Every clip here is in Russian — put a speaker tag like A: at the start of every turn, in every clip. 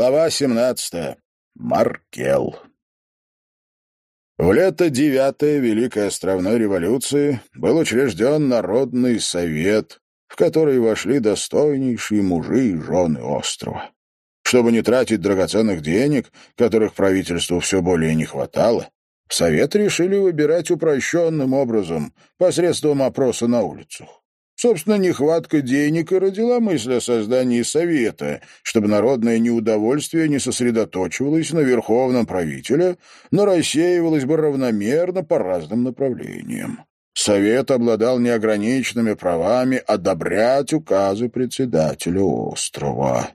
A: Глава 17. Маркел. В лето девятой Великой Островной революции был учрежден Народный совет, в который вошли достойнейшие мужи и жены острова. Чтобы не тратить драгоценных денег, которых правительству все более не хватало, Совет решили выбирать упрощенным образом, посредством опроса на улицах. Собственно, нехватка денег и родила мысль о создании Совета, чтобы народное неудовольствие не сосредоточивалось на верховном правителе, но рассеивалось бы равномерно по разным направлениям. Совет обладал неограниченными правами одобрять указы председателя острова.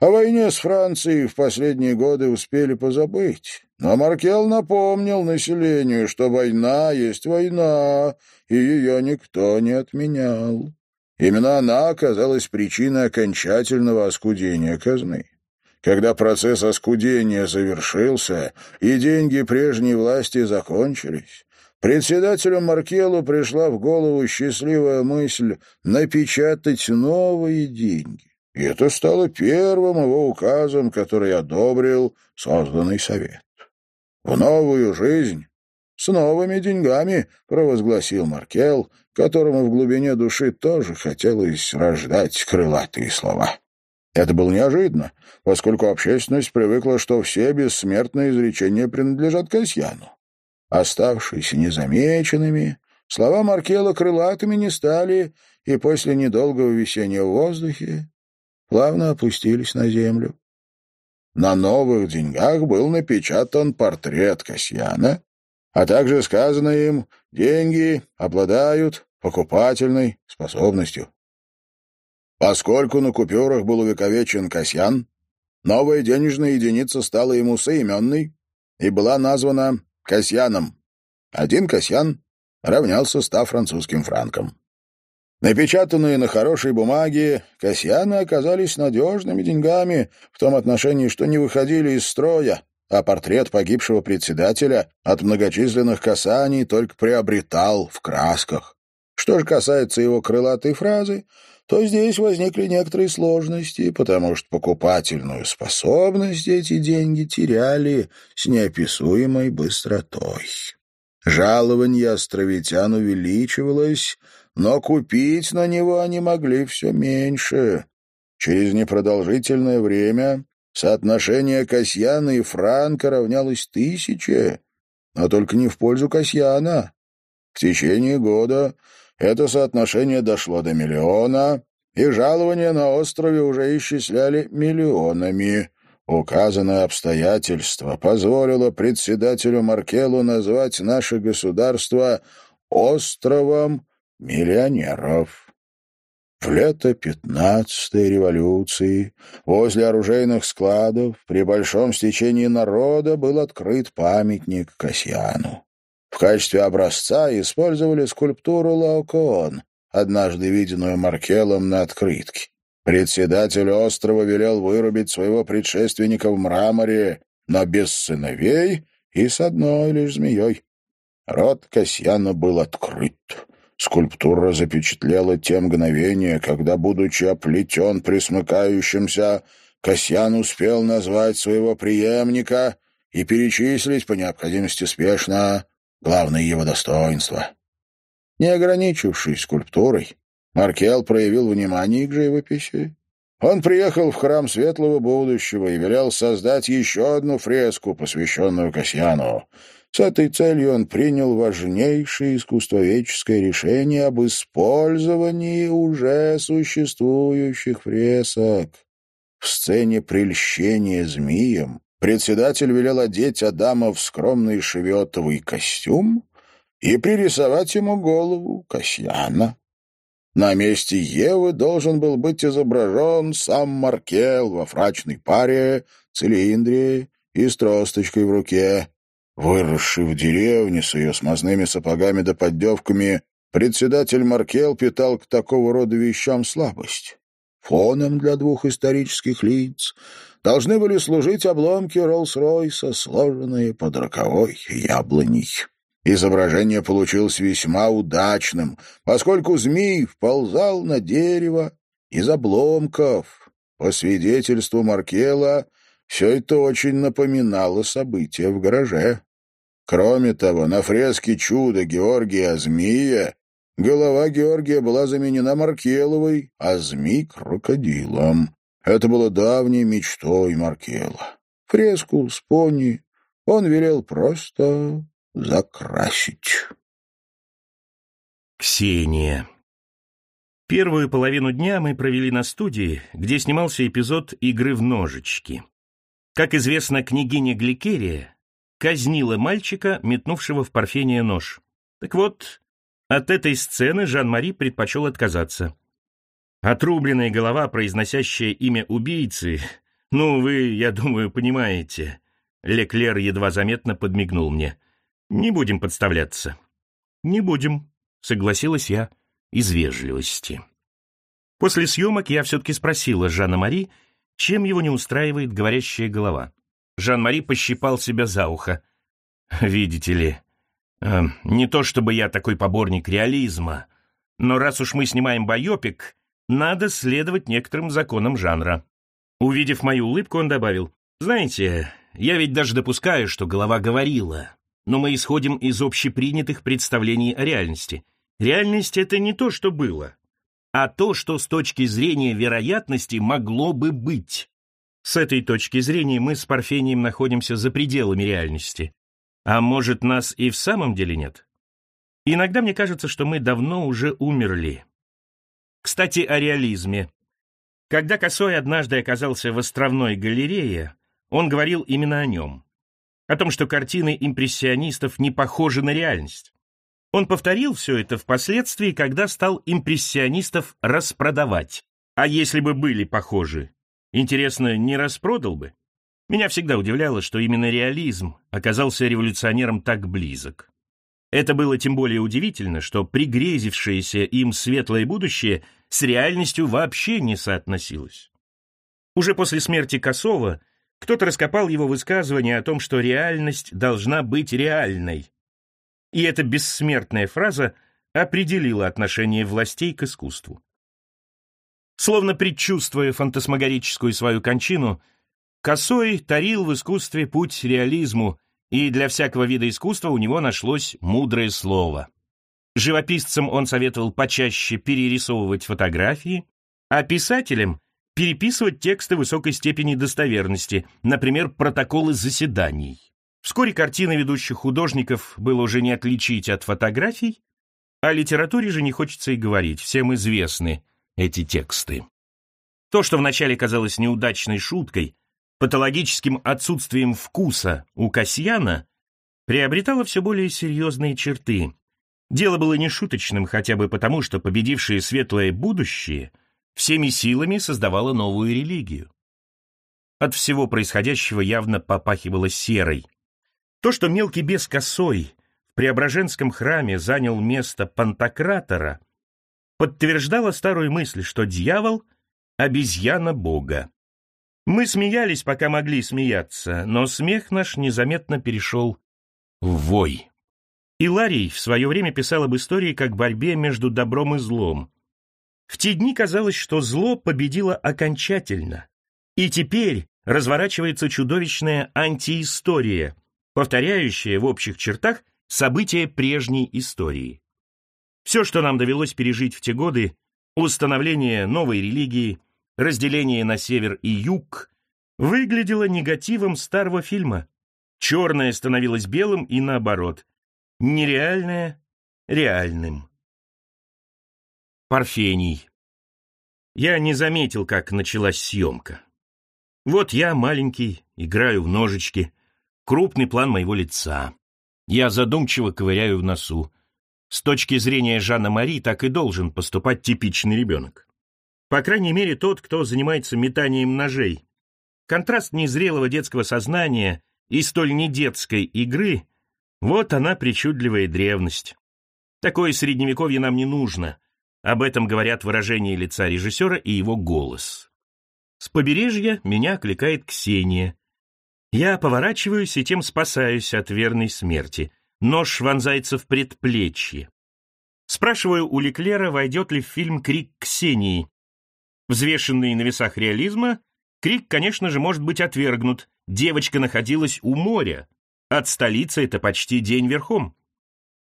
A: О войне с Францией в последние годы успели позабыть. Но Маркел напомнил населению, что война есть война, и ее никто не отменял. Именно она оказалась причиной окончательного оскудения казны. Когда процесс оскудения завершился и деньги прежней власти закончились, председателю Маркелу пришла в голову счастливая мысль напечатать новые деньги и это стало первым его указом, который одобрил созданный совет. «В новую жизнь с новыми деньгами», — провозгласил Маркел, которому в глубине души тоже хотелось рождать крылатые слова. Это было неожиданно, поскольку общественность привыкла, что все бессмертные изречения принадлежат Касьяну. Оставшиеся незамеченными, слова Маркела крылатыми не стали, и после недолгого висения в воздухе плавно опустились на землю. На новых деньгах был напечатан портрет Касьяна, а также сказано им «деньги обладают покупательной способностью». Поскольку на купюрах был увековечен Касьян, новая денежная единица стала ему соименной и была названа Касьяном. Один Касьян равнялся ста французским франкам. Напечатанные на хорошей бумаге, Касьяны оказались надежными деньгами в том отношении, что не выходили из строя, а портрет погибшего председателя от многочисленных касаний только приобретал в красках. Что же касается его крылатой фразы, то здесь возникли некоторые сложности, потому что покупательную способность эти деньги теряли с неописуемой быстротой. Жалование островитян увеличивалось, но купить на него они могли все меньше. Через непродолжительное время соотношение Касьяна и Франка равнялось тысяче, но только не в пользу Касьяна. В течение года это соотношение дошло до миллиона, и жалования на острове уже исчисляли миллионами. Указанное обстоятельство позволило председателю Маркелу назвать наше государство островом миллионеров. В лето пятнадцатой революции возле оружейных складов при большом стечении народа был открыт памятник Касьяну. В качестве образца использовали скульптуру Лаокоон, однажды виденную Маркелом на открытке. Председатель острова велел вырубить своего предшественника в мраморе, но без сыновей и с одной лишь змеей. Рот Касьяна был открыт. Скульптура запечатлела те мгновения, когда, будучи оплетен присмыкающимся, Касьян успел назвать своего преемника и перечислить по необходимости спешно главные его достоинства. Не ограничившись скульптурой, Маркел проявил внимание к живописи. Он приехал в храм Светлого Будущего и велел создать еще одну фреску, посвященную Касьяну. С этой целью он принял важнейшее искусствоведческое решение об использовании уже существующих фресок. В сцене прельщения змеем председатель велел одеть Адама в скромный шеветовый костюм и пририсовать ему голову Касьяна. На месте Евы должен был быть изображен сам Маркел во фрачной паре, цилиндре и с тросточкой в руке. Выросший в деревне с ее смазными сапогами да поддевками, председатель Маркел питал к такого рода вещам слабость. Фоном для двух исторических лиц должны были служить обломки Роллс-Ройса, сложенные под роковой яблоней. Изображение получилось весьма удачным, поскольку змей вползал на дерево из обломков. По свидетельству Маркела, все это очень напоминало события в гараже. Кроме того, на фреске «Чудо» Георгия Змея голова Георгия была заменена Маркеловой, а змей — крокодилом. Это было давней мечтой Маркела. Фреску с пони он велел просто закрасить.
B: Ксения. Первую половину дня мы провели на студии, где снимался эпизод «Игры в ножички». Как известно, княгиня Гликерия казнила мальчика, метнувшего в Парфения нож. Так вот, от этой сцены Жан-Мари предпочел отказаться. Отрубленная голова, произносящая имя убийцы, ну, вы, я думаю, понимаете. Леклер едва заметно подмигнул мне. Не будем подставляться. Не будем, согласилась я из вежливости. После съемок я все-таки спросила Жана-Мари, чем его не устраивает говорящая голова. Жан-Мари пощипал себя за ухо. «Видите ли, э, не то чтобы я такой поборник реализма, но раз уж мы снимаем байопик, надо следовать некоторым законам жанра». Увидев мою улыбку, он добавил, «Знаете, я ведь даже допускаю, что голова говорила, но мы исходим из общепринятых представлений о реальности. Реальность — это не то, что было, а то, что с точки зрения вероятности могло бы быть. С этой точки зрения мы с Парфением находимся за пределами реальности. А может, нас и в самом деле нет? Иногда мне кажется, что мы давно уже умерли. Кстати, о реализме. Когда Косой однажды оказался в островной галерее, он говорил именно о нем. О том, что картины импрессионистов не похожи на реальность. Он повторил все это впоследствии, когда стал импрессионистов распродавать. А если бы были похожи, интересно, не распродал бы? Меня всегда удивляло, что именно реализм оказался революционером так близок. Это было тем более удивительно, что пригрезившееся им светлое будущее с реальностью вообще не соотносилось. Уже после смерти Косова кто-то раскопал его высказывание о том, что реальность должна быть реальной, и эта бессмертная фраза определила отношение властей к искусству. Словно предчувствуя фантасмагорическую свою кончину, Косой тарил в искусстве путь реализму, и для всякого вида искусства у него нашлось мудрое слово. Живописцам он советовал почаще перерисовывать фотографии, а писателям переписывать тексты высокой степени достоверности, например, протоколы заседаний. Вскоре картины ведущих художников было уже не отличить от фотографий, о литературе же не хочется и говорить, всем известны эти тексты. То, что вначале казалось неудачной шуткой, патологическим отсутствием вкуса у Касьяна, приобретало все более серьезные черты. Дело было не шуточным хотя бы потому, что победившее светлое будущее всеми силами создавало новую религию. От всего происходящего явно попахивало серой, то, что мелкий бес косой в Преображенском храме занял место Пантократора, подтверждало старую мысль, что дьявол — обезьяна Бога. Мы смеялись, пока могли смеяться, но смех наш незаметно перешел в вой. Иларий в свое время писал об истории как борьбе между добром и злом. В те дни казалось, что зло победило окончательно, и теперь разворачивается чудовищная антиистория — повторяющее в общих чертах события прежней истории. Все, что нам довелось пережить в те годы, установление новой религии, разделение на север и юг, выглядело негативом старого фильма. Черное становилось белым и наоборот. Нереальное — реальным. Парфений. Я не заметил, как началась съемка. Вот я, маленький, играю в ножички, крупный план моего лица. Я задумчиво ковыряю в носу. С точки зрения Жанна Мари так и должен поступать типичный ребенок. По крайней мере, тот, кто занимается метанием ножей. Контраст незрелого детского сознания и столь недетской игры — вот она причудливая древность. Такое средневековье нам не нужно. Об этом говорят выражения лица режиссера и его голос. С побережья меня окликает Ксения. Я поворачиваюсь и тем спасаюсь от верной смерти. Нож вонзается в предплечье. Спрашиваю у Леклера, войдет ли в фильм «Крик Ксении». Взвешенный на весах реализма, Крик, конечно же, может быть отвергнут. Девочка находилась у моря. От столицы это почти день верхом.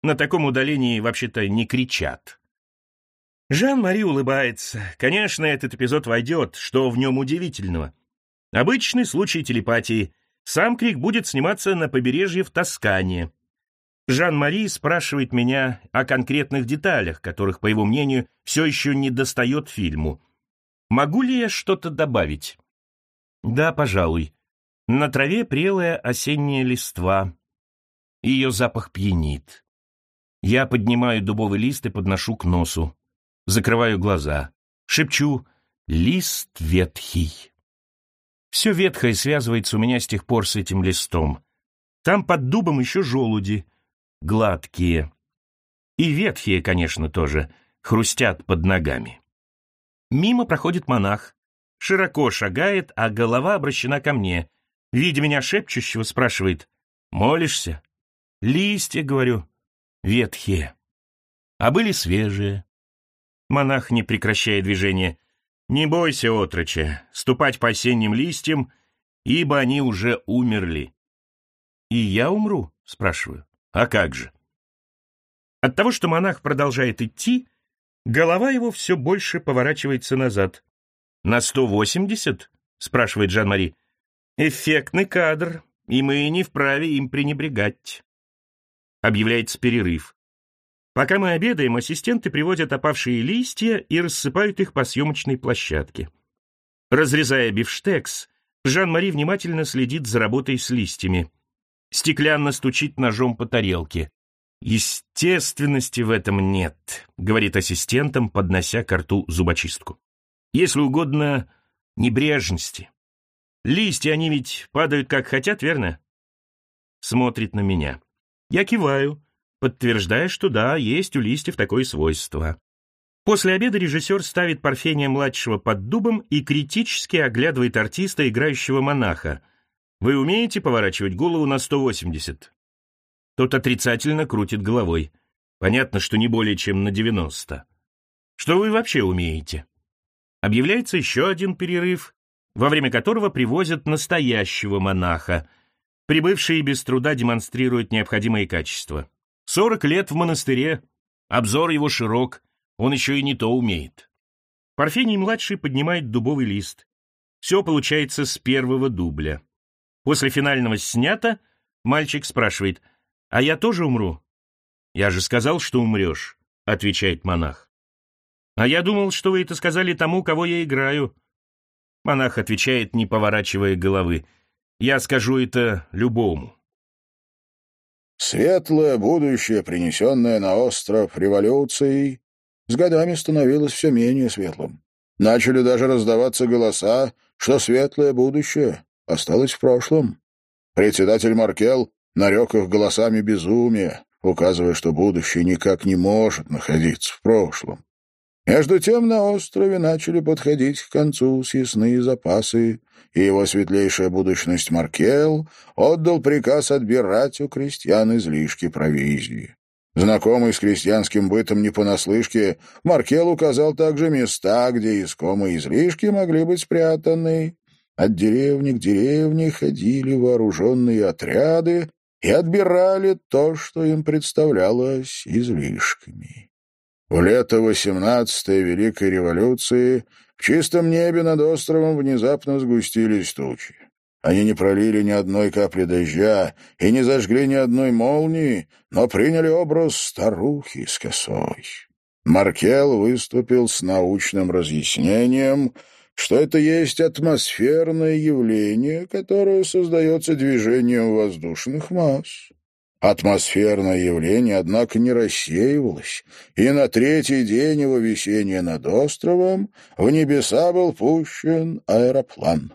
B: На таком удалении вообще-то не кричат. Жан-Мари улыбается. Конечно, этот эпизод войдет, что в нем удивительного. Обычный случай телепатии. Сам крик будет сниматься на побережье в Тоскане. Жан-Мари спрашивает меня о конкретных деталях, которых, по его мнению, все еще не достает фильму. Могу ли я что-то добавить? Да, пожалуй. На траве прелая осенняя листва. Ее запах пьянит. Я поднимаю дубовый лист и подношу к носу. Закрываю глаза. Шепчу «Лист ветхий». Все ветхое связывается у меня с тех пор с этим листом. Там под дубом еще желуди, гладкие. И ветхие, конечно, тоже, хрустят под ногами. Мимо проходит монах. Широко шагает, а голова обращена ко мне. Видя меня шепчущего, спрашивает, «Молишься?» «Листья, — говорю, — ветхие, а были свежие». Монах, не прекращая движения, «Не бойся, отроче, ступать по осенним листьям, ибо они уже умерли». «И я умру?» — спрашиваю. «А как же?» От того, что монах продолжает идти, голова его все больше поворачивается назад. «На сто восемьдесят?» — спрашивает Жан-Мари. «Эффектный кадр, и мы не вправе им пренебрегать». Объявляется перерыв. Пока мы обедаем, ассистенты приводят опавшие листья и рассыпают их по съемочной площадке. Разрезая бифштекс, Жан-Мари внимательно следит за работой с листьями. Стеклянно стучит ножом по тарелке. «Естественности в этом нет», — говорит ассистентам, поднося к рту зубочистку. «Если угодно, небрежности. Листья, они ведь падают как хотят, верно?» Смотрит на меня. Я киваю, подтверждая, что да, есть у листьев такое свойство. После обеда режиссер ставит Парфения-младшего под дубом и критически оглядывает артиста, играющего монаха. «Вы умеете поворачивать голову на 180?» Тот отрицательно крутит головой. Понятно, что не более чем на 90. Что вы вообще умеете? Объявляется еще один перерыв, во время которого привозят настоящего монаха. Прибывший без труда демонстрирует необходимые качества. Сорок лет в монастыре, обзор его широк, он еще и не то умеет. Парфений-младший поднимает дубовый лист. Все получается с первого дубля. После финального снято мальчик спрашивает, «А я тоже умру?» «Я же сказал, что умрешь», — отвечает монах. «А я думал, что вы это сказали тому, кого я играю». Монах отвечает, не поворачивая головы, «Я скажу это любому».
A: Светлое будущее, принесенное на остров революцией, с годами становилось все менее светлым. Начали даже раздаваться голоса, что светлое будущее осталось в прошлом. Председатель Маркел нарек их голосами безумия, указывая, что будущее никак не может находиться в прошлом. Между тем на острове начали подходить к концу съестные запасы, и его светлейшая будущность Маркел отдал приказ отбирать у крестьян излишки провизии. Знакомый с крестьянским бытом не понаслышке, Маркел указал также места, где искомые излишки могли быть спрятаны. От деревни к деревне ходили вооруженные отряды и отбирали то, что им представлялось излишками. В лето 18-й Великой революции в чистом небе над островом внезапно сгустились тучи. Они не пролили ни одной капли дождя и не зажгли ни одной молнии, но приняли образ старухи с косой. Маркел выступил с научным разъяснением, что это есть атмосферное явление, которое создается движением воздушных масс. Атмосферное явление, однако, не рассеивалось, и на третий день его висения над островом в небеса был пущен аэроплан.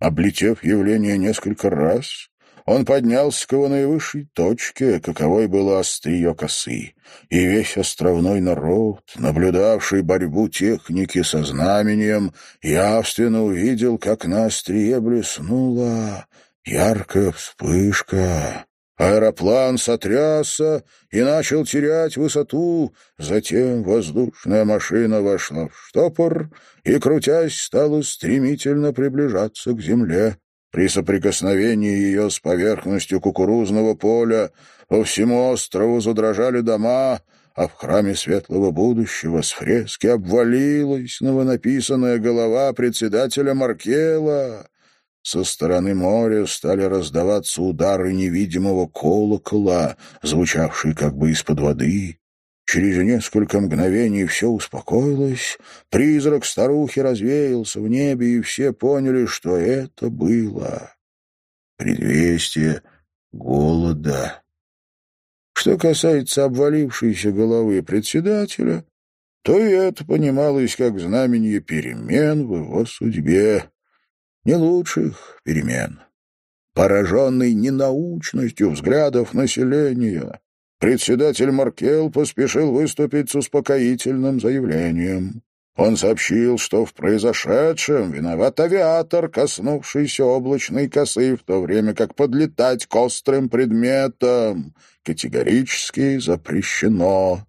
A: Облетев явление несколько раз, он поднялся к его наивысшей точке, каковой было острие косы, и весь островной народ, наблюдавший борьбу техники со знамением, явственно увидел, как на острие блеснула яркая вспышка. Аэроплан сотрясся и начал терять высоту. Затем воздушная машина вошла в штопор и, крутясь, стала стремительно приближаться к земле. При соприкосновении ее с поверхностью кукурузного поля по всему острову задрожали дома, а в храме светлого будущего с фрески обвалилась новонаписанная голова председателя Маркела. Со стороны моря стали раздаваться удары невидимого колокола, звучавшие как бы из-под воды. Через несколько мгновений все успокоилось, призрак старухи развеялся в небе, и все поняли, что это было предвестие голода. Что касается обвалившейся головы председателя, то и это понималось как знамение перемен в его судьбе не лучших перемен. Пораженный ненаучностью взглядов населения, председатель Маркел поспешил выступить с успокоительным заявлением. Он сообщил, что в произошедшем виноват авиатор, коснувшийся облачной косы, в то время как подлетать к острым предметам категорически запрещено.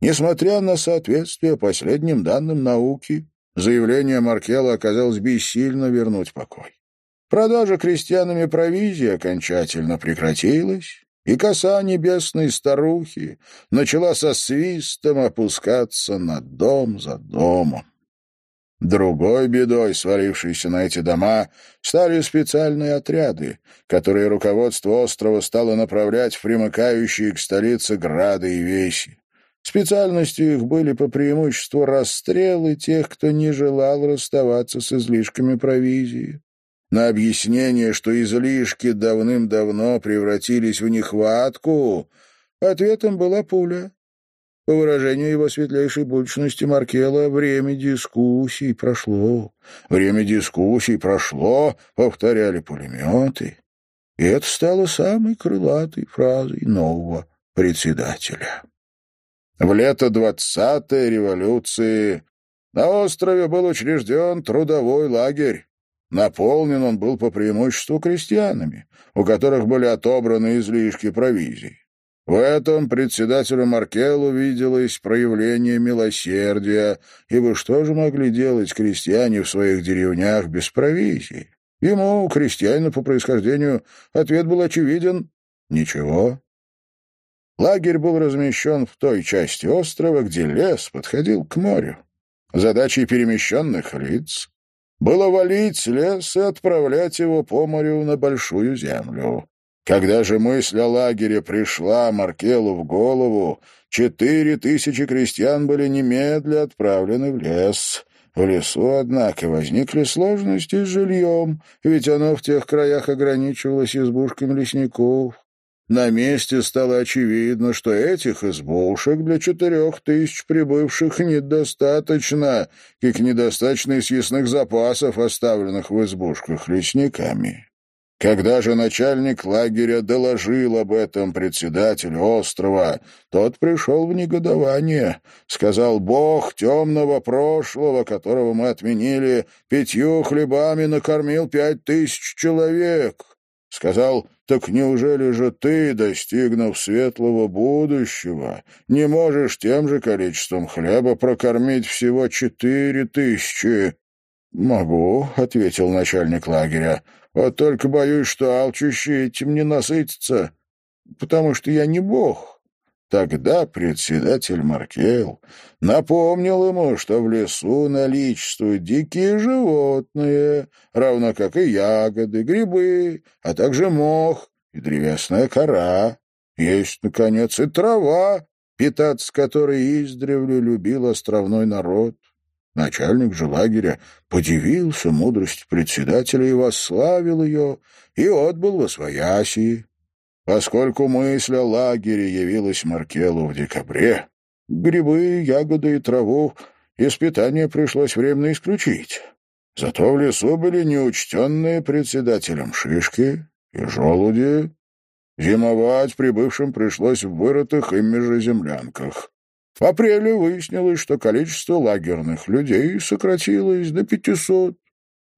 A: Несмотря на соответствие последним данным науки, Заявление Маркела оказалось бессильно вернуть покой. Продажа крестьянами провизии окончательно прекратилась, и коса небесной старухи начала со свистом опускаться на дом за домом. Другой бедой, свалившейся на эти дома, стали специальные отряды, которые руководство острова стало направлять в примыкающие к столице грады и веси. Специальностью их были по преимуществу расстрелы тех, кто не желал расставаться с излишками провизии. На объяснение, что излишки давным-давно превратились в нехватку, ответом была пуля. По выражению его светлейшей будущности Маркела, время дискуссий прошло. Время дискуссий прошло, повторяли пулеметы. И это стало самой крылатой фразой нового председателя. В лето двадцатой революции на острове был учрежден трудовой лагерь. Наполнен он был по преимуществу крестьянами, у которых были отобраны излишки провизий. В этом председателю Маркелу виделось проявление милосердия, ибо что же могли делать крестьяне в своих деревнях без провизии? Ему, крестьянину по происхождению, ответ был очевиден — ничего. Лагерь был размещен в той части острова, где лес подходил к морю. Задачей перемещенных лиц было валить лес и отправлять его по морю на большую землю. Когда же мысль о лагере пришла Маркелу в голову, четыре тысячи крестьян были немедля отправлены в лес. В лесу, однако, возникли сложности с жильем, ведь оно в тех краях ограничивалось избушками лесников. На месте стало очевидно, что этих избушек для четырех тысяч прибывших недостаточно, как недостаточно и съестных запасов, оставленных в избушках лесниками. Когда же начальник лагеря доложил об этом председателю острова, тот пришел в негодование, сказал «Бог темного прошлого, которого мы отменили, пятью хлебами накормил пять тысяч человек». Сказал так неужели же ты, достигнув светлого будущего, не можешь тем же количеством хлеба прокормить всего четыре тысячи? — Могу, — ответил начальник лагеря, — вот только боюсь, что алчущие этим не насытятся, потому что я не бог. Тогда председатель Маркел напомнил ему, что в лесу наличествуют дикие животные, равно как и ягоды, грибы, а также мох и древесная кора. Есть, наконец, и трава, питаться которой издревле любил островной народ. Начальник же лагеря подивился мудрости председателя и восславил ее, и отбыл во своясии. Поскольку мысль о лагере явилась Маркелу в декабре, грибы, ягоды и траву испытания пришлось временно исключить. Зато в лесу были неучтенные председателем шишки и желуди. Зимовать прибывшим пришлось в вырытых ими же землянках. В апреле выяснилось, что количество лагерных людей сократилось до пятисот.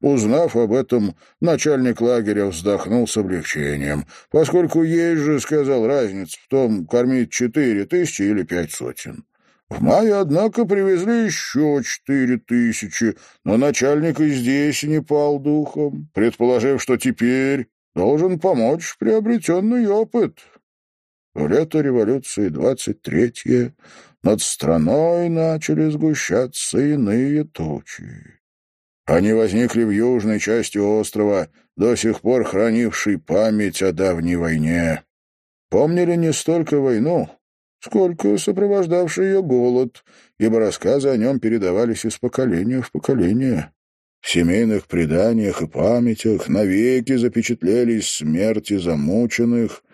A: Узнав об этом, начальник лагеря вздохнул с облегчением, поскольку есть же, сказал, разница в том, кормить четыре тысячи или пять сотен. В мае, однако, привезли еще четыре тысячи, но начальник и здесь не пал духом, предположив, что теперь должен помочь приобретенный опыт. В лето революции двадцать третье над страной начали сгущаться иные тучи. Они возникли в южной части острова, до сих пор хранившей память о давней войне. Помнили не столько войну, сколько сопровождавший ее голод, ибо рассказы о нем передавались из поколения в поколение. В семейных преданиях и памятях навеки запечатлелись смерти замученных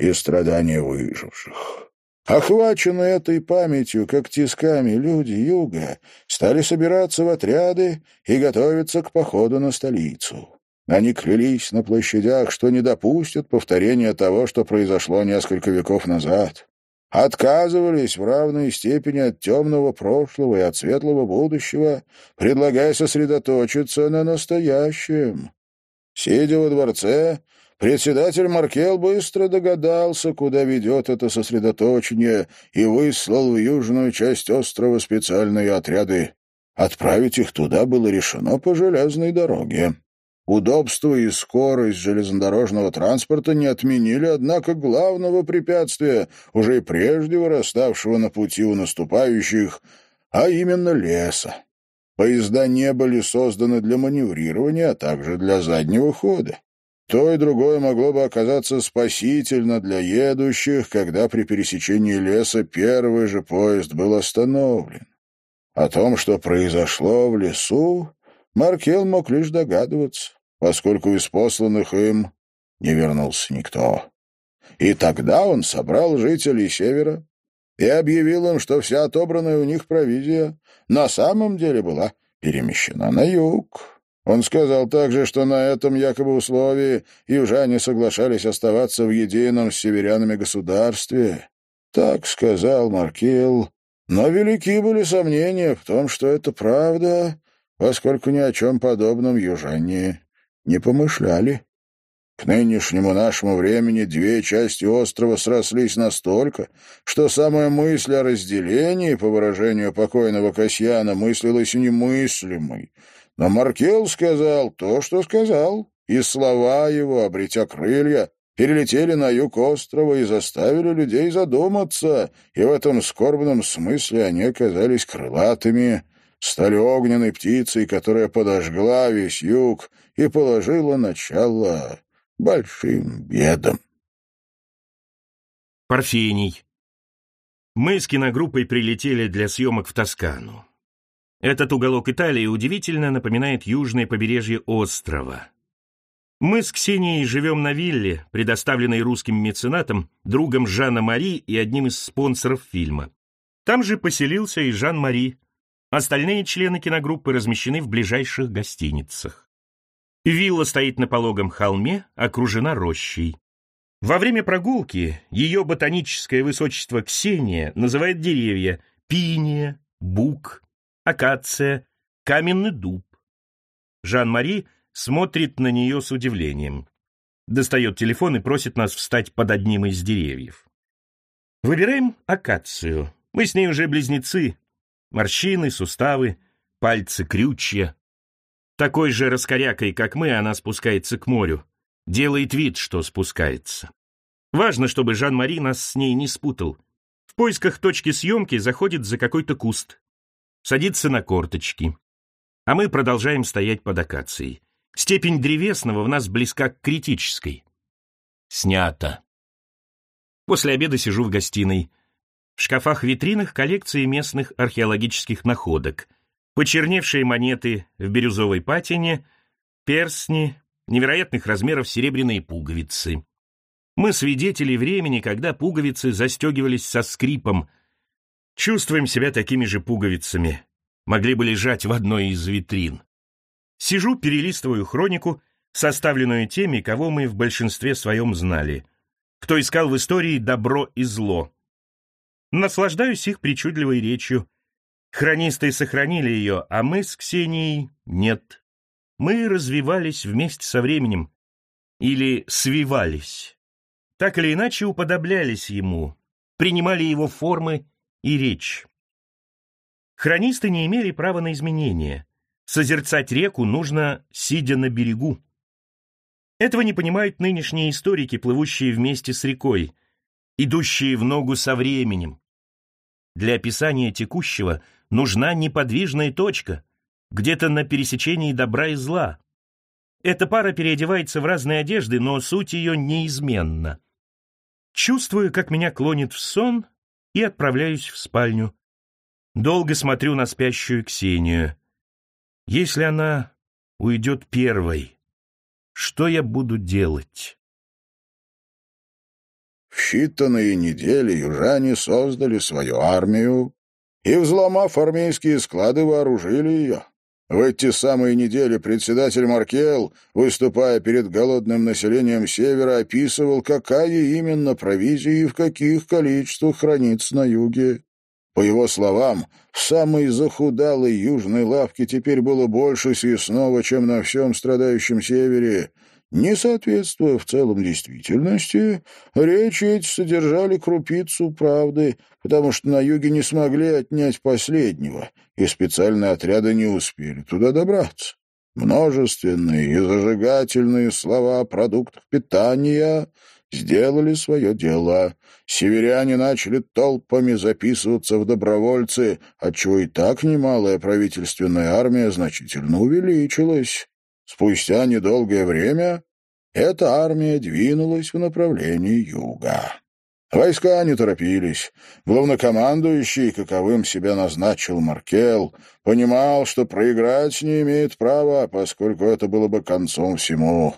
A: и страдания выживших. Охваченные этой памятью, как тисками, люди юга стали собираться в отряды и готовиться к походу на столицу. Они клялись на площадях, что не допустят повторения того, что произошло несколько веков назад. Отказывались в равной степени от темного прошлого и от светлого будущего, предлагая сосредоточиться на настоящем. Сидя во дворце, Председатель Маркел быстро догадался, куда ведет это сосредоточение, и выслал в южную часть острова специальные отряды. Отправить их туда было решено по железной дороге. Удобство и скорость железнодорожного транспорта не отменили, однако, главного препятствия, уже и прежде выраставшего на пути у наступающих, а именно леса. Поезда не были созданы для маневрирования, а также для заднего хода. То и другое могло бы оказаться спасительно для едущих, когда при пересечении леса первый же поезд был остановлен. О том, что произошло в лесу, Маркел мог лишь догадываться, поскольку из посланных им не вернулся никто. И тогда он собрал жителей Севера и объявил им, что вся отобранная у них провизия на самом деле была перемещена на юг. Он сказал также, что на этом якобы условии южане соглашались оставаться в едином с северянами государстве. Так сказал Маркел, но велики были сомнения в том, что это правда, поскольку ни о чем подобном южане не помышляли. К нынешнему нашему времени две части острова срослись настолько, что самая мысль о разделении, по выражению покойного Касьяна, мыслилась немыслимой — но Маркел сказал то, что сказал, и слова его, обретя крылья, перелетели на юг острова и заставили людей задуматься, и в этом скорбном смысле они оказались крылатыми, стали огненной птицей, которая подожгла весь юг и положила начало большим бедам.
B: Парфений. Мы с киногруппой прилетели для съемок в Тоскану. Этот уголок Италии удивительно напоминает южное побережье острова. Мы с Ксенией живем на вилле, предоставленной русским меценатом, другом Жана Мари и одним из спонсоров фильма. Там же поселился и Жан-Мари. Остальные члены киногруппы размещены в ближайших гостиницах. Вилла стоит на пологом холме, окружена рощей. Во время прогулки ее ботаническое высочество Ксения называет деревья пиния, бук, акация, каменный дуб. Жан-Мари смотрит на нее с удивлением. Достает телефон и просит нас встать под одним из деревьев. Выбираем акацию. Мы с ней уже близнецы. Морщины, суставы, пальцы крючья. Такой же раскорякой, как мы, она спускается к морю. Делает вид, что спускается. Важно, чтобы Жан-Мари нас с ней не спутал. В поисках точки съемки заходит за какой-то куст садится на корточки. А мы продолжаем стоять под акацией. Степень древесного в нас близка к критической. Снято. После обеда сижу в гостиной. В шкафах-витринах коллекции местных археологических находок. Почерневшие монеты в бирюзовой патине, перстни, невероятных размеров серебряные пуговицы. Мы свидетели времени, когда пуговицы застегивались со скрипом – Чувствуем себя такими же пуговицами. Могли бы лежать в одной из витрин. Сижу, перелистываю хронику, составленную теми, кого мы в большинстве своем знали. Кто искал в истории добро и зло. Наслаждаюсь их причудливой речью. Хронисты сохранили ее, а мы с Ксенией нет. мы развивались вместе со временем или свивались. Так или иначе уподоблялись ему, принимали его формы и речь. Хронисты не имели права на изменения. Созерцать реку нужно, сидя на берегу. Этого не понимают нынешние историки, плывущие вместе с рекой, идущие в ногу со временем. Для описания текущего нужна неподвижная точка, где-то на пересечении добра и зла. Эта пара переодевается в разные одежды, но суть ее неизменна. Чувствую, как меня клонит в сон, и отправляюсь в спальню. Долго смотрю на спящую Ксению. Если она уйдет первой, что я буду делать?
A: В считанные недели южане создали свою армию и, взломав армейские склады, вооружили ее. В эти самые недели председатель Маркел, выступая перед голодным населением Севера, описывал, какая именно провизия и в каких количествах хранится на юге. По его словам, в самой захудалой южной лавке теперь было больше съестного, чем на всем страдающем Севере. Не соответствуя в целом действительности, речи эти содержали крупицу правды, потому что на юге не смогли отнять последнего, и специальные отряды не успели туда добраться. Множественные и зажигательные слова о продуктах питания сделали свое дело. Северяне начали толпами записываться в добровольцы, отчего и так немалая правительственная армия значительно увеличилась. Спустя недолгое время эта армия двинулась в направлении юга. Войска не торопились. Главнокомандующий, каковым себя назначил Маркел, понимал, что проиграть не имеет права, поскольку это было бы концом всему.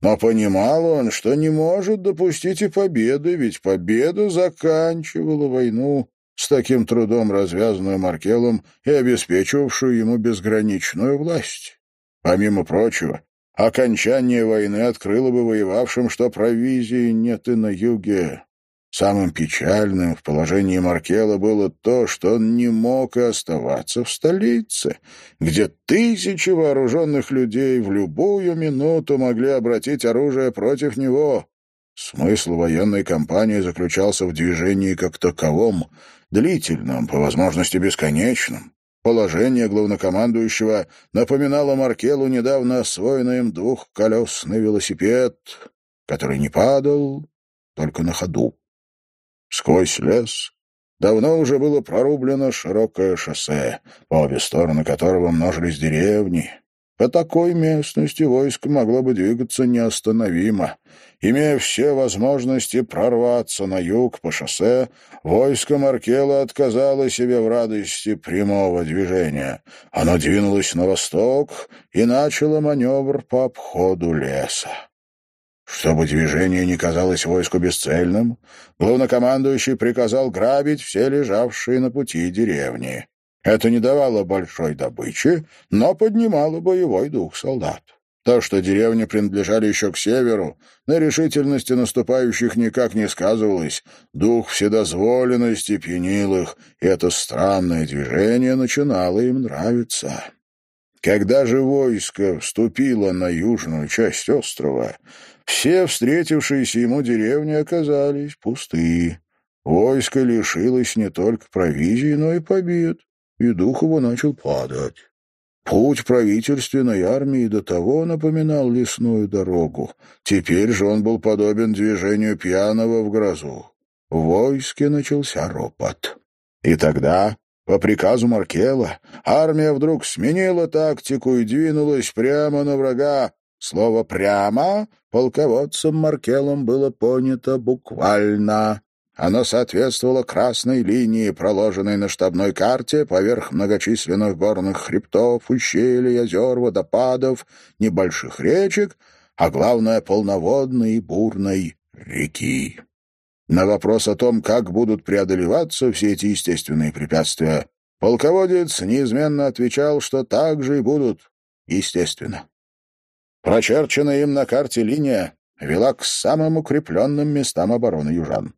A: Но понимал он, что не может допустить и победы, ведь победа заканчивала войну, с таким трудом развязанную Маркелом и обеспечивавшую ему безграничную власть. Помимо прочего, окончание войны открыло бы воевавшим, что провизии нет и на юге. Самым печальным в положении Маркела было то, что он не мог и оставаться в столице, где тысячи вооруженных людей в любую минуту могли обратить оружие против него. Смысл военной кампании заключался в движении как таковом, длительном, по возможности бесконечном. Положение главнокомандующего напоминало Маркелу недавно освоенный им двухколесный велосипед, который не падал, только на ходу. Сквозь лес давно уже было прорублено широкое шоссе, по обе стороны которого множились деревни, по такой местности войско могло бы двигаться неостановимо. Имея все возможности прорваться на юг по шоссе, войско Маркела отказало себе в радости прямого движения. Оно двинулось на восток и начало маневр по обходу леса. Чтобы движение не казалось войску бесцельным, главнокомандующий приказал грабить все лежавшие на пути деревни. Это не давало большой добычи, но поднимало боевой дух солдат. То, что деревни принадлежали еще к северу, на решительности наступающих никак не сказывалось. Дух вседозволенности пьянил их, и это странное движение начинало им нравиться. Когда же войско вступило на южную часть острова, все встретившиеся ему деревни оказались пустые. Войско лишилось не только провизии, но и побед и дух его начал падать. Путь правительственной армии до того напоминал лесную дорогу. Теперь же он был подобен движению пьяного в грозу. В войске начался ропот. И тогда, по приказу Маркела, армия вдруг сменила тактику и двинулась прямо на врага. Слово «прямо» полководцем Маркелом было понято буквально. Оно соответствовало красной линии, проложенной на штабной карте поверх многочисленных горных хребтов, ущелий, озер, водопадов, небольших речек, а главное — полноводной и бурной реки. На вопрос о том, как будут преодолеваться все эти естественные препятствия, полководец неизменно отвечал, что так же и будут, естественно. Прочерченная им на карте линия вела к самым укрепленным местам обороны южан.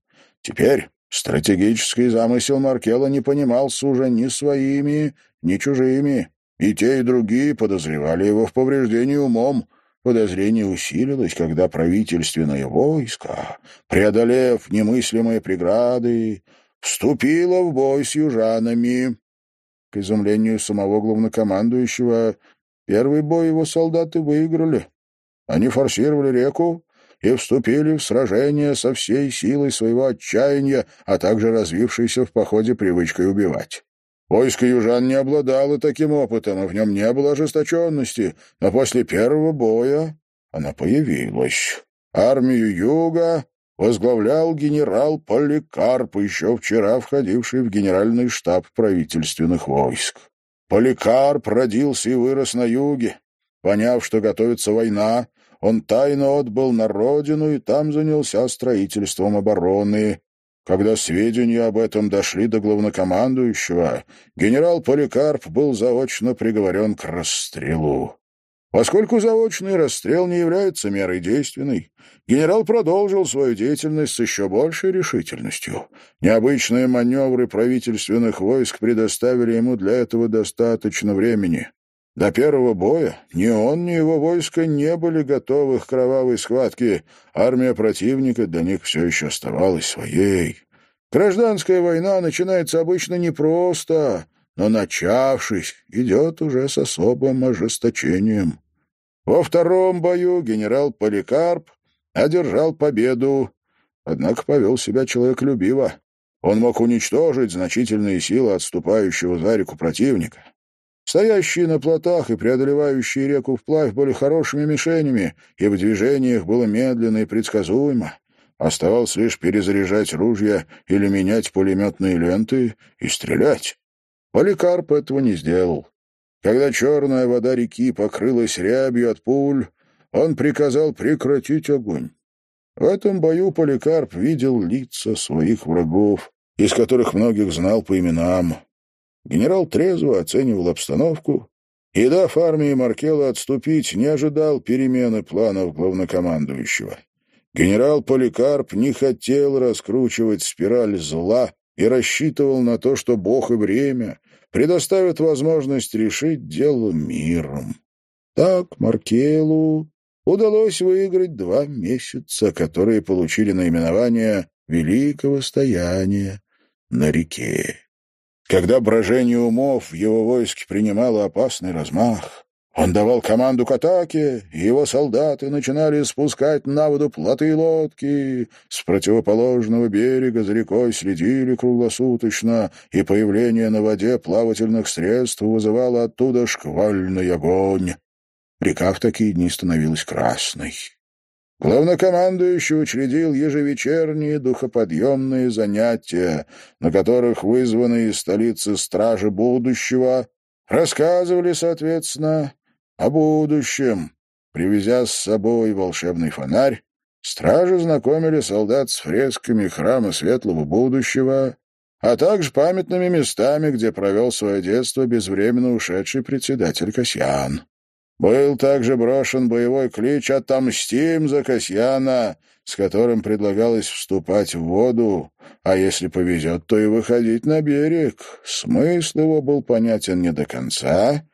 A: Теперь стратегический замысел Маркела не понимался уже ни своими, ни чужими. И те, и другие подозревали его в повреждении умом. Подозрение усилилось, когда правительственное войско, преодолев немыслимые преграды, вступило в бой с южанами. К изумлению самого главнокомандующего, первый бой его солдаты выиграли. Они форсировали реку и вступили в сражение со всей силой своего отчаяния, а также развившейся в походе привычкой убивать. Войско южан не обладало таким опытом, и в нем не было ожесточенности, но после первого боя она появилась. Армию юга возглавлял генерал Поликарп, еще вчера входивший в генеральный штаб правительственных войск. Поликарп родился и вырос на юге. Поняв, что готовится война, он тайно отбыл на родину и там занялся строительством обороны. Когда сведения об этом дошли до главнокомандующего, генерал Поликарп был заочно приговорен к расстрелу. Поскольку заочный расстрел не является мерой действенной, генерал продолжил свою деятельность с еще большей решительностью. Необычные маневры правительственных войск предоставили ему для этого достаточно времени. До первого боя ни он, ни его войско не были готовы к кровавой схватке. Армия противника для них все еще оставалась своей. Гражданская война начинается обычно непросто, но, начавшись, идет уже с особым ожесточением. Во втором бою генерал Поликарп одержал победу, однако повел себя человеколюбиво. Он мог уничтожить значительные силы отступающего за реку противника. Стоящие на плотах и преодолевающие реку вплавь были хорошими мишенями, и в движениях было медленно и предсказуемо. Оставалось лишь перезаряжать ружья или менять пулеметные ленты и стрелять. Поликарп этого не сделал. Когда черная вода реки покрылась рябью от пуль, он приказал прекратить огонь. В этом бою Поликарп видел лица своих врагов, из которых многих знал по именам. Генерал трезво оценивал обстановку и, дав армии Маркела отступить, не ожидал перемены планов главнокомандующего. Генерал Поликарп не хотел раскручивать спираль зла и рассчитывал на то, что Бог и время предоставят возможность решить дело миром. Так Маркелу удалось выиграть два месяца, которые получили наименование «Великого стояния на реке». Когда брожение умов в его войске принимало опасный размах, он давал команду к атаке, и его солдаты начинали спускать на воду плоты и лодки. С противоположного берега за рекой следили круглосуточно, и появление на воде плавательных средств вызывало оттуда шквальный огонь. Река в такие дни становилась красной. Главнокомандующий учредил ежевечерние духоподъемные занятия, на которых вызванные из столицы стражи будущего рассказывали, соответственно, о будущем. Привезя с собой волшебный фонарь, стражи знакомили солдат с фресками храма светлого будущего, а также памятными местами, где провел свое детство безвременно ушедший председатель Касьян. Был также брошен боевой клич «Отомстим за Касьяна», с которым предлагалось вступать в воду, а если повезет, то и выходить на берег. Смысл его был понятен не до конца,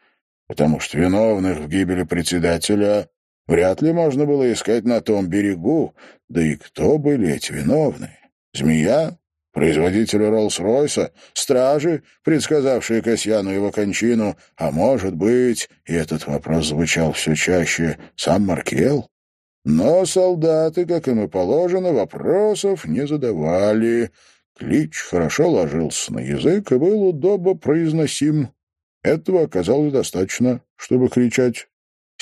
A: потому что виновных в гибели председателя вряд ли можно было искать на том берегу, да и кто были эти виновные? Змея? Производители Роллс-Ройса, стражи, предсказавшие Касьяну его кончину, а может быть, и этот вопрос звучал все чаще, сам Маркел? Но солдаты, как им и положено, вопросов не задавали. Клич хорошо ложился на язык и был удобно произносим. Этого оказалось достаточно, чтобы кричать.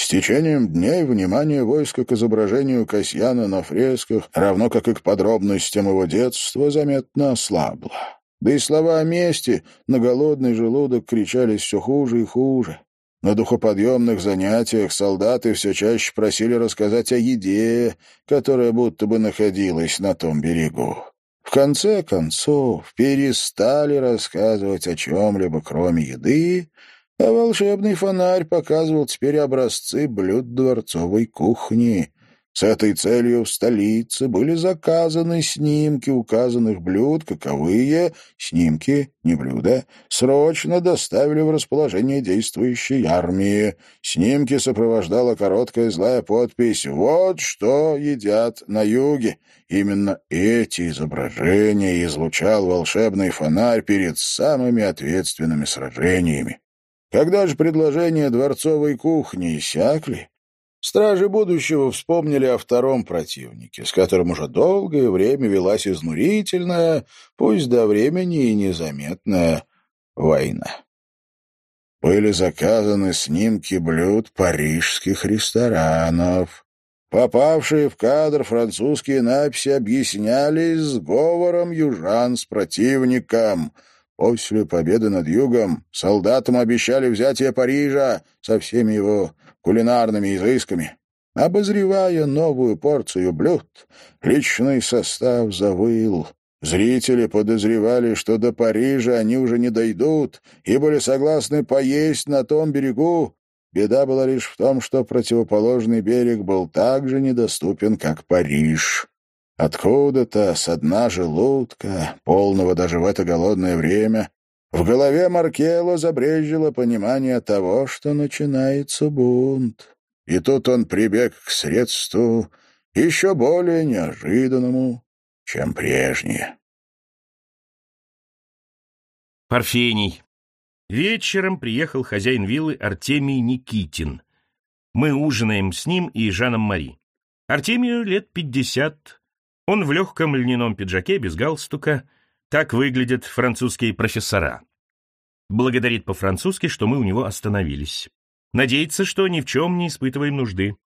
A: С течением дней внимание войска к изображению Касьяна на фресках, равно как и к подробностям его детства, заметно ослабло. Да и слова о мести на голодный желудок кричались все хуже и хуже. На духоподъемных занятиях солдаты все чаще просили рассказать о еде, которая будто бы находилась на том берегу. В конце концов, перестали рассказывать о чем-либо, кроме еды, а волшебный фонарь показывал теперь образцы блюд дворцовой кухни. С этой целью в столице были заказаны снимки указанных блюд, каковые снимки, не блюда, срочно доставили в расположение действующей армии. Снимки сопровождала короткая злая подпись «Вот что едят на юге». Именно эти изображения излучал волшебный фонарь перед самыми ответственными сражениями. Когда же предложения дворцовой кухни иссякли, Стражи будущего вспомнили о втором противнике, с которым уже долгое время велась изнурительная, пусть до времени и незаметная, война. Были заказаны снимки блюд парижских ресторанов. Попавшие в кадр французские написи объяснялись сговором южан с противником. После победы над югом солдатам обещали взятие Парижа со всеми его кулинарными изысками. Обозревая новую порцию блюд, личный состав завыл. Зрители подозревали, что до Парижа они уже не дойдут и были согласны поесть на том берегу. Беда была лишь в том, что противоположный берег был так же недоступен, как Париж. Откуда-то, с дна желудка, полного даже в это голодное время, в голове Маркело забрежило понимание того, что начинается бунт. И тут он прибег к средству еще более неожиданному, чем прежнее.
B: Парфений. Вечером приехал хозяин виллы Артемий Никитин. Мы ужинаем с ним и Жаном Мари. Артемию лет пятьдесят. Он в легком льняном пиджаке, без галстука — так выглядят французские профессора. Благодарит по-французски, что мы у него остановились. Надеется, что ни в чем не испытываем нужды.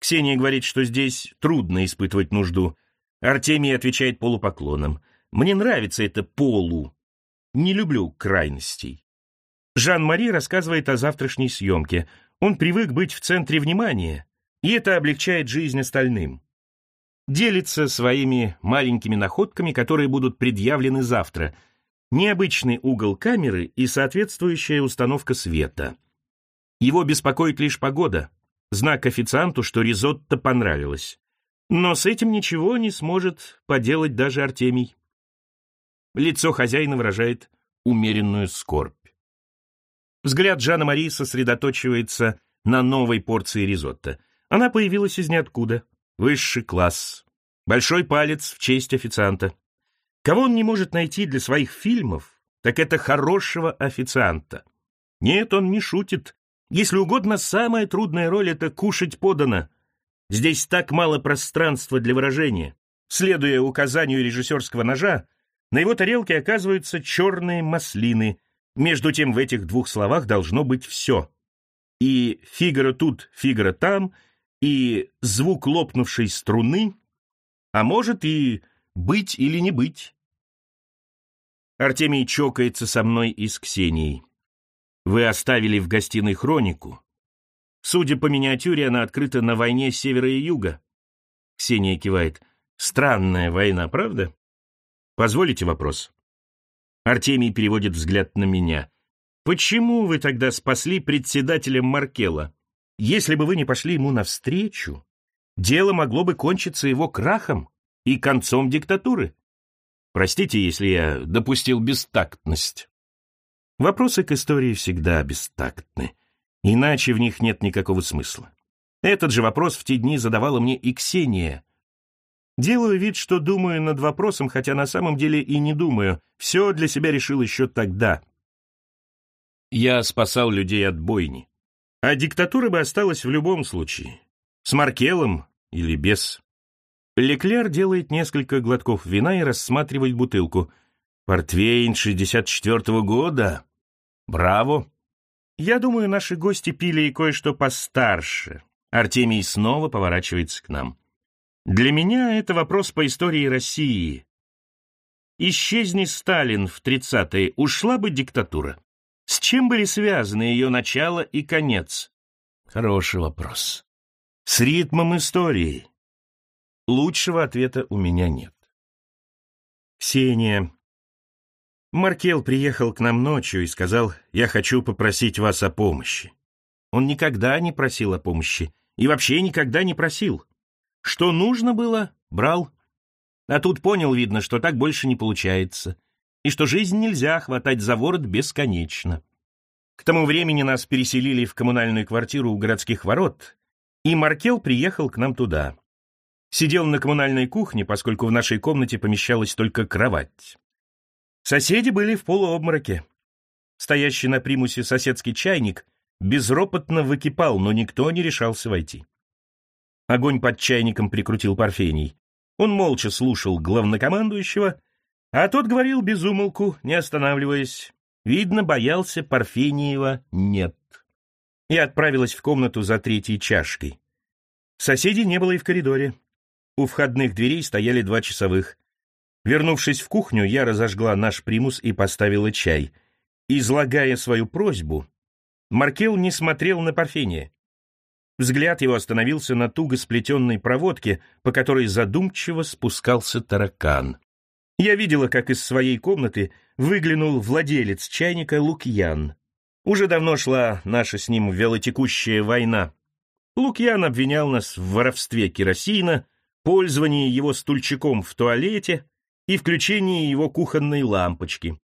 B: Ксения говорит, что здесь трудно испытывать нужду. Артемий отвечает полупоклоном. Мне нравится это полу. Не люблю крайностей. Жан-Мари рассказывает о завтрашней съемке. Он привык быть в центре внимания, и это облегчает жизнь остальным делится своими маленькими находками, которые будут предъявлены завтра. Необычный угол камеры и соответствующая установка света. Его беспокоит лишь погода, знак официанту, что ризотто понравилось. Но с этим ничего не сможет поделать даже Артемий. Лицо хозяина выражает умеренную скорбь. Взгляд Жана Мари сосредоточивается на новой порции ризотто. Она появилась из ниоткуда. Высший класс. Большой палец в честь официанта. Кого он не может найти для своих фильмов, так это хорошего официанта. Нет, он не шутит. Если угодно, самая трудная роль — это кушать подано. Здесь так мало пространства для выражения. Следуя указанию режиссерского ножа, на его тарелке оказываются черные маслины. Между тем в этих двух словах должно быть все. И фигура тут, фигура там — и звук лопнувшей струны, а может и быть или не быть. Артемий чокается со мной и с Ксенией. Вы оставили в гостиной хронику. Судя по миниатюре, она открыта на войне севера и юга. Ксения кивает. Странная война, правда? Позволите вопрос? Артемий переводит взгляд на меня. Почему вы тогда спасли председателя Маркела? Если бы вы не пошли ему навстречу, дело могло бы кончиться его крахом и концом диктатуры. Простите, если я допустил бестактность. Вопросы к истории всегда бестактны, иначе в них нет никакого смысла. Этот же вопрос в те дни задавала мне и Ксения. Делаю вид, что думаю над вопросом, хотя на самом деле и не думаю. Все для себя решил еще тогда. Я спасал людей от бойни. А диктатура бы осталась в любом случае. С Маркелом или без. Леклер делает несколько глотков вина и рассматривает бутылку. «Портвейн 64-го года? Браво!» «Я думаю, наши гости пили и кое-что постарше». Артемий снова поворачивается к нам. «Для меня это вопрос по истории России. Исчезни Сталин в 30-е, ушла бы диктатура?» С чем были связаны ее начало и конец? Хороший вопрос. С ритмом истории. Лучшего ответа у меня нет. Ксения. Маркел приехал к нам ночью и сказал, я хочу попросить вас о помощи. Он никогда не просил о помощи и вообще никогда не просил. Что нужно было, брал. А тут понял, видно, что так больше не получается, и что жизнь нельзя хватать за ворот бесконечно. К тому времени нас переселили в коммунальную квартиру у городских ворот, и Маркел приехал к нам туда. Сидел на коммунальной кухне, поскольку в нашей комнате помещалась только кровать. Соседи были в полуобмороке. Стоящий на примусе соседский чайник безропотно выкипал, но никто не решался войти. Огонь под чайником прикрутил Парфений. Он молча слушал главнокомандующего, а тот говорил без умолку, не останавливаясь. Видно, боялся Парфениева «нет». И отправилась в комнату за третьей чашкой. Соседей не было и в коридоре. У входных дверей стояли два часовых. Вернувшись в кухню, я разожгла наш примус и поставила чай. Излагая свою просьбу, Маркел не смотрел на Парфения. Взгляд его остановился на туго сплетенной проводке, по которой задумчиво спускался таракан. Я видела, как из своей комнаты выглянул владелец чайника Лукьян. Уже давно шла наша с ним велотекущая война. Лукьян обвинял нас в воровстве керосина, пользовании его стульчиком в туалете и включении его кухонной лампочки.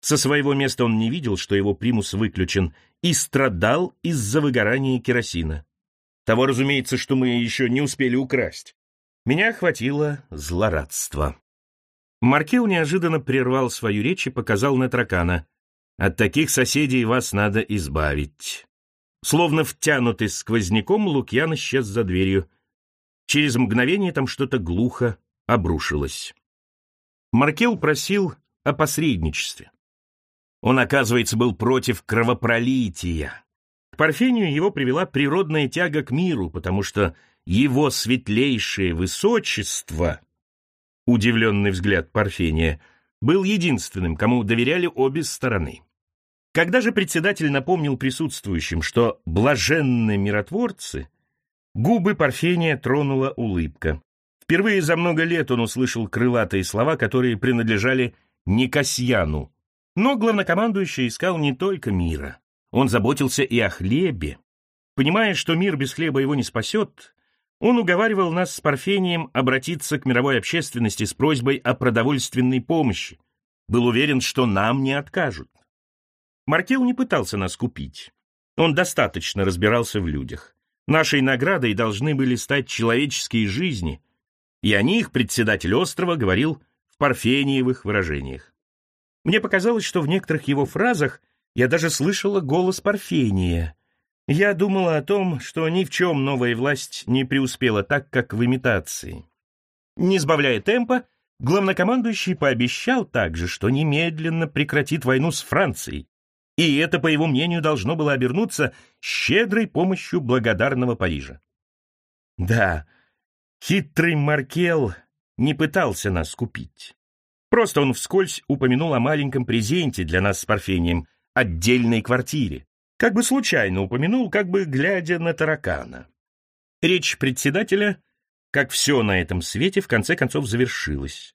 B: Со своего места он не видел, что его примус выключен, и страдал из-за выгорания керосина. Того, разумеется, что мы еще не успели украсть. Меня охватило злорадство. Маркел неожиданно прервал свою речь и показал на таракана. «От таких соседей вас надо избавить». Словно втянутый сквозняком, Лукьян исчез за дверью. Через мгновение там что-то глухо обрушилось. Маркел просил о посредничестве. Он, оказывается, был против кровопролития. К Парфению его привела природная тяга к миру, потому что его светлейшее высочество, удивленный взгляд Парфения, был единственным, кому доверяли обе стороны. Когда же председатель напомнил присутствующим, что блаженные миротворцы, губы Парфения тронула улыбка. Впервые за много лет он услышал крылатые слова, которые принадлежали не Касьяну, но главнокомандующий искал не только мира. Он заботился и о хлебе. Понимая, что мир без хлеба его не спасет, он уговаривал нас с Парфением обратиться к мировой общественности с просьбой о продовольственной помощи. Был уверен, что нам не откажут. Маркел не пытался нас купить. Он достаточно разбирался в людях. Нашей наградой должны были стать человеческие жизни, и о них председатель острова говорил в парфениевых выражениях. Мне показалось, что в некоторых его фразах – я даже слышала голос Парфения. Я думала о том, что ни в чем новая власть не преуспела так, как в имитации. Не сбавляя темпа, главнокомандующий пообещал также, что немедленно прекратит войну с Францией. И это, по его мнению, должно было обернуться щедрой помощью благодарного Парижа. Да, хитрый Маркел не пытался нас купить. Просто он вскользь упомянул о маленьком презенте для нас с Парфением, отдельной квартире. Как бы случайно упомянул, как бы глядя на таракана. Речь председателя, как все на этом свете, в конце концов завершилась.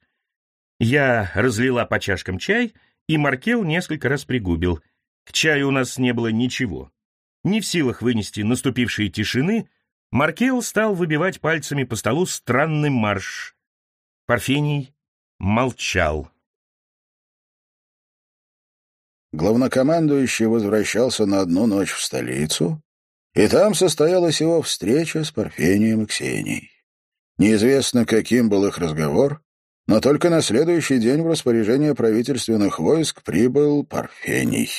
B: Я разлила по чашкам чай, и Маркел несколько раз пригубил. К чаю у нас не было ничего. Не в силах вынести наступившей тишины, Маркел стал выбивать пальцами по столу странный марш. Парфений молчал.
A: Главнокомандующий возвращался на одну ночь в столицу, и там состоялась его встреча с Парфением и Ксенией. Неизвестно, каким был их разговор, но только на следующий день в распоряжение правительственных войск прибыл Парфений.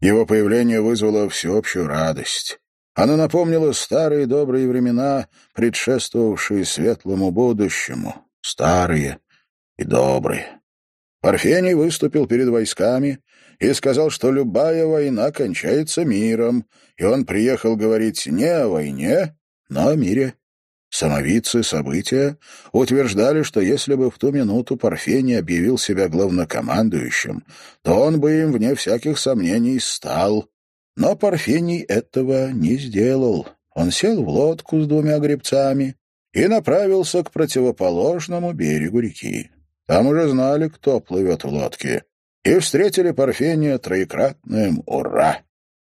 A: Его появление вызвало всеобщую радость. Оно напомнило старые добрые времена, предшествовавшие светлому будущему, старые и добрые. Парфений выступил перед войсками и сказал, что любая война кончается миром, и он приехал говорить не о войне, но о мире. Самовицы события утверждали, что если бы в ту минуту Парфений объявил себя главнокомандующим, то он бы им, вне всяких сомнений, стал. Но Парфений этого не сделал. Он сел в лодку с двумя гребцами и направился к противоположному берегу реки. Там уже знали, кто плывет в лодке и встретили Парфения троекратным «Ура!».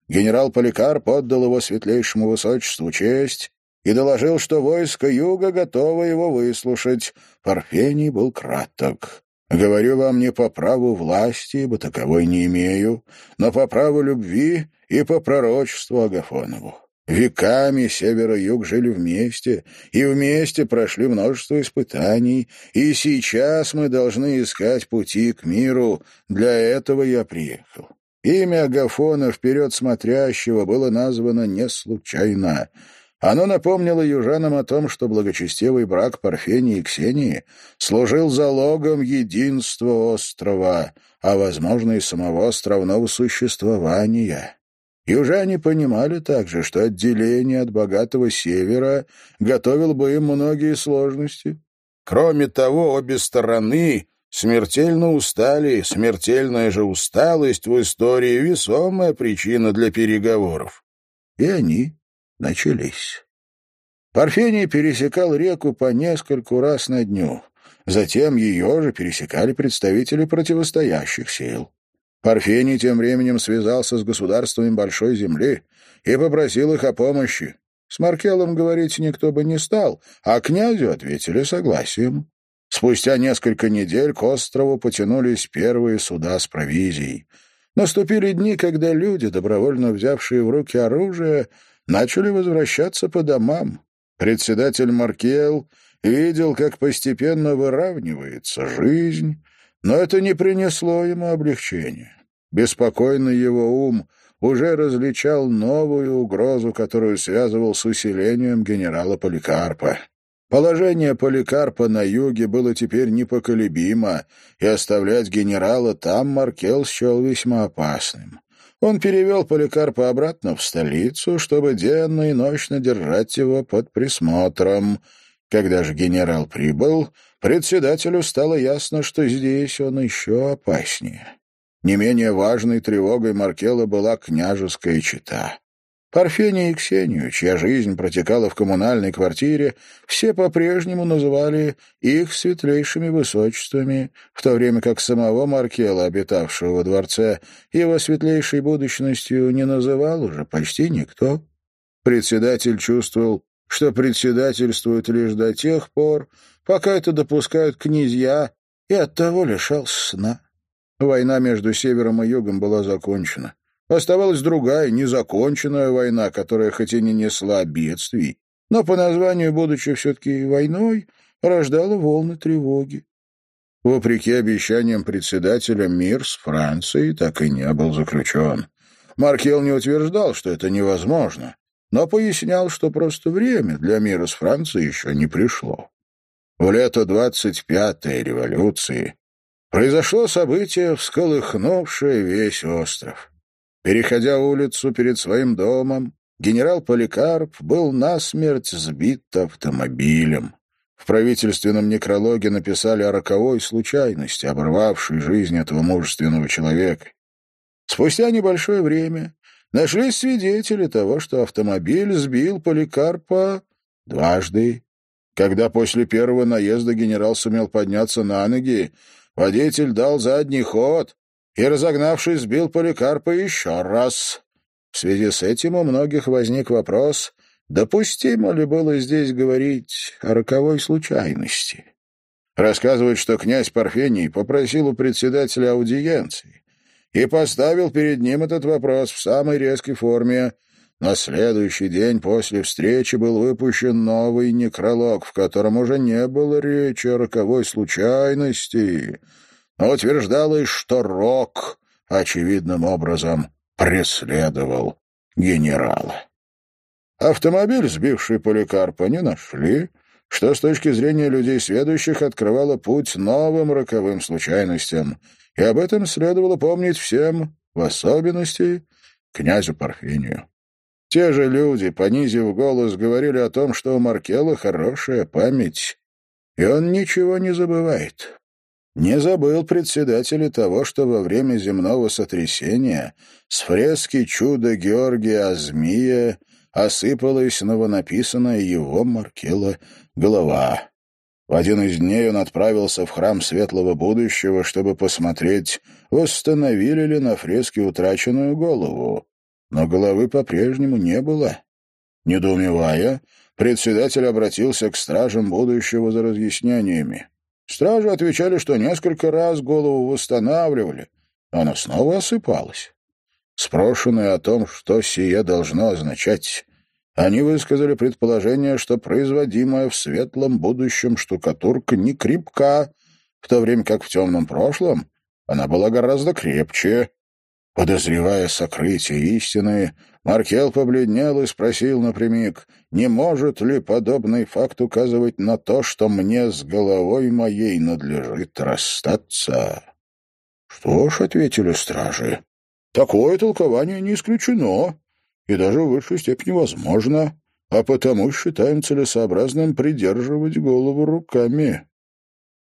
A: Генерал Поликарп отдал его светлейшему высочеству честь и доложил, что войско юга готово его выслушать. Парфений был краток. «Говорю вам не по праву власти, ибо таковой не имею, но по праву любви и по пророчеству Агафонову. Веками север и юг жили вместе, и вместе прошли множество испытаний, и сейчас мы должны искать пути к миру. Для этого я приехал. Имя Агафона, вперед смотрящего, было названо не случайно. Оно напомнило южанам о том, что благочестивый брак Парфении и Ксении служил залогом единства острова, а, возможно, и самого островного существования. Южане понимали также, что отделение от богатого севера готовило бы им многие сложности. Кроме того, обе стороны смертельно устали, смертельная же усталость в истории — весомая причина для переговоров. И они начались. Парфений пересекал реку по нескольку раз на дню. Затем ее же пересекали представители противостоящих сил. Парфений тем временем связался с государствами Большой Земли и попросил их о помощи. С Маркелом говорить никто бы не стал, а князю ответили согласием. Спустя несколько недель к острову потянулись первые суда с провизией. Наступили дни, когда люди, добровольно взявшие в руки оружие, начали возвращаться по домам. Председатель Маркел видел, как постепенно выравнивается жизнь, но это не принесло ему облегчения. Беспокойный его ум уже различал новую угрозу, которую связывал с усилением генерала Поликарпа. Положение Поликарпа на юге было теперь непоколебимо, и оставлять генерала там Маркел счел весьма опасным. Он перевел Поликарпа обратно в столицу, чтобы денно и ночно держать его под присмотром. Когда же генерал прибыл, Председателю стало ясно, что здесь он еще опаснее. Не менее важной тревогой Маркела была княжеская чита. Парфения и Ксению, чья жизнь протекала в коммунальной квартире, все по-прежнему называли их светлейшими высочествами, в то время как самого Маркела, обитавшего во дворце, его светлейшей будущностью не называл уже почти никто. Председатель чувствовал, что председательствует лишь до тех пор, пока это допускают князья, и оттого лишался сна. Война между севером и югом была закончена. Оставалась другая, незаконченная война, которая хоть и не несла бедствий, но по названию, будучи все-таки войной, рождала волны тревоги. Вопреки обещаниям председателя, мир с Францией так и не был заключен. Маркел не утверждал, что это невозможно, но пояснял, что просто время для мира с Францией еще не пришло. В лето 25-й революции произошло событие, всколыхнувшее весь остров. Переходя улицу перед своим домом, генерал Поликарп был насмерть сбит автомобилем. В правительственном некрологе написали о роковой случайности, оборвавшей жизнь этого мужественного человека. Спустя небольшое время нашлись свидетели того, что автомобиль сбил Поликарпа дважды когда после первого наезда генерал сумел подняться на ноги, водитель дал задний ход и, разогнавшись, сбил Поликарпа еще раз. В связи с этим у многих возник вопрос, допустимо ли было здесь говорить о роковой случайности. Рассказывают, что князь Парфений попросил у председателя аудиенции и поставил перед ним этот вопрос в самой резкой форме — на следующий день после встречи был выпущен новый некролог, в котором уже не было речи о роковой случайности, но утверждалось, что Рок очевидным образом преследовал генерала. Автомобиль, сбивший Поликарпа, не нашли, что с точки зрения людей сведущих открывало путь новым роковым случайностям, и об этом следовало помнить всем, в особенности князю Парфению. Те же люди, понизив голос, говорили о том, что у Маркела хорошая память, и он ничего не забывает. Не забыл председатель того, что во время земного сотрясения с фрески чуда Георгия Азмия осыпалась новонаписанная его Маркела голова. В один из дней он отправился в храм Светлого Будущего, чтобы посмотреть, восстановили ли на фреске утраченную голову но головы по-прежнему не было. Недоумевая, председатель обратился к стражам будущего за разъяснениями. Стражи отвечали, что несколько раз голову восстанавливали, она снова осыпалась. Спрошенные о том, что сие должно означать, они высказали предположение, что производимая в светлом будущем штукатурка не крепка, в то время как в темном прошлом она была гораздо крепче. Подозревая сокрытие истины, Маркел побледнел и спросил напрямик, не может ли подобный факт указывать на то, что мне с головой моей надлежит расстаться? — Что ж, — ответили стражи, — такое толкование не исключено и даже в высшей степени возможно, а потому считаем целесообразным придерживать голову руками.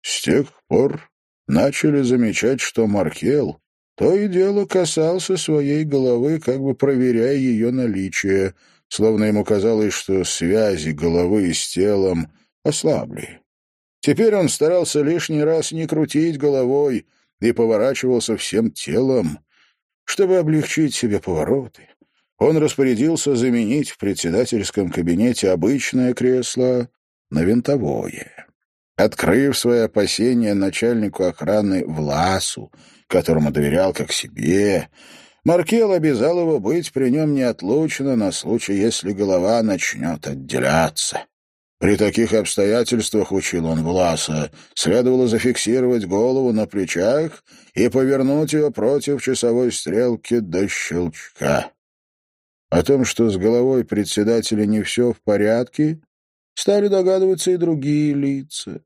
A: С тех пор начали замечать, что Маркел то и дело касался своей головы, как бы проверяя ее наличие, словно ему казалось, что связи головы с телом ослабли. Теперь он старался лишний раз не крутить головой и поворачивался всем телом, чтобы облегчить себе повороты. Он распорядился заменить в председательском кабинете обычное кресло на винтовое. Открыв свои опасения начальнику охраны Власу, которому доверял как себе, Маркел обязал его быть при нем неотлучно на случай, если голова начнет отделяться. При таких обстоятельствах, учил он Власа, следовало зафиксировать голову на плечах и повернуть ее против часовой стрелки до щелчка. О том, что с головой председателя не все в порядке, стали догадываться и другие лица.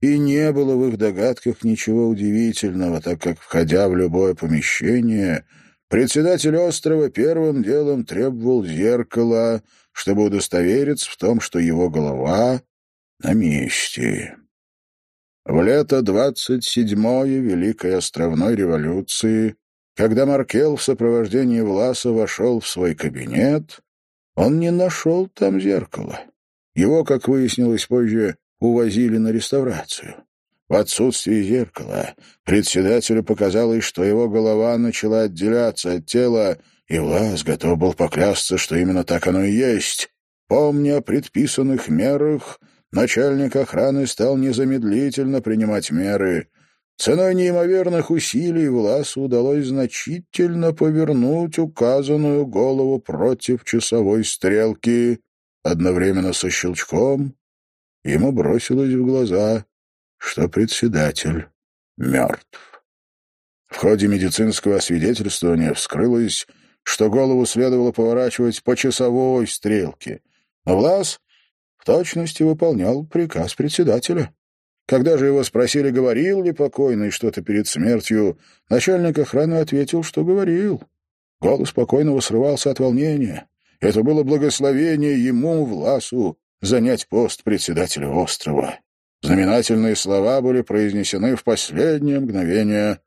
A: И не было в их догадках ничего удивительного, так как, входя в любое помещение, председатель острова первым делом требовал зеркала, чтобы удостовериться в том, что его голова на месте. В лето 27-й Великой Островной революции, когда Маркел в сопровождении Власа вошел в свой кабинет, он не нашел там зеркала. Его, как выяснилось позже, увозили на реставрацию. В отсутствие зеркала председателю показалось, что его голова начала отделяться от тела, и Влас готов был поклясться, что именно так оно и есть. Помня о предписанных мерах, начальник охраны стал незамедлительно принимать меры. Ценой неимоверных усилий Власу удалось значительно повернуть указанную голову против часовой стрелки. Одновременно со щелчком ему бросилось в глаза, что председатель мертв. В ходе медицинского освидетельствования вскрылось, что голову следовало поворачивать по часовой стрелке, но Влас в точности выполнял приказ председателя. Когда же его спросили, говорил ли покойный что-то перед смертью, начальник охраны ответил, что говорил. Голос покойного срывался от волнения. Это было благословение ему, Власу, занять пост председателя острова. Знаменательные слова были произнесены в последнее мгновение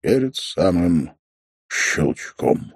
A: перед самым щелчком.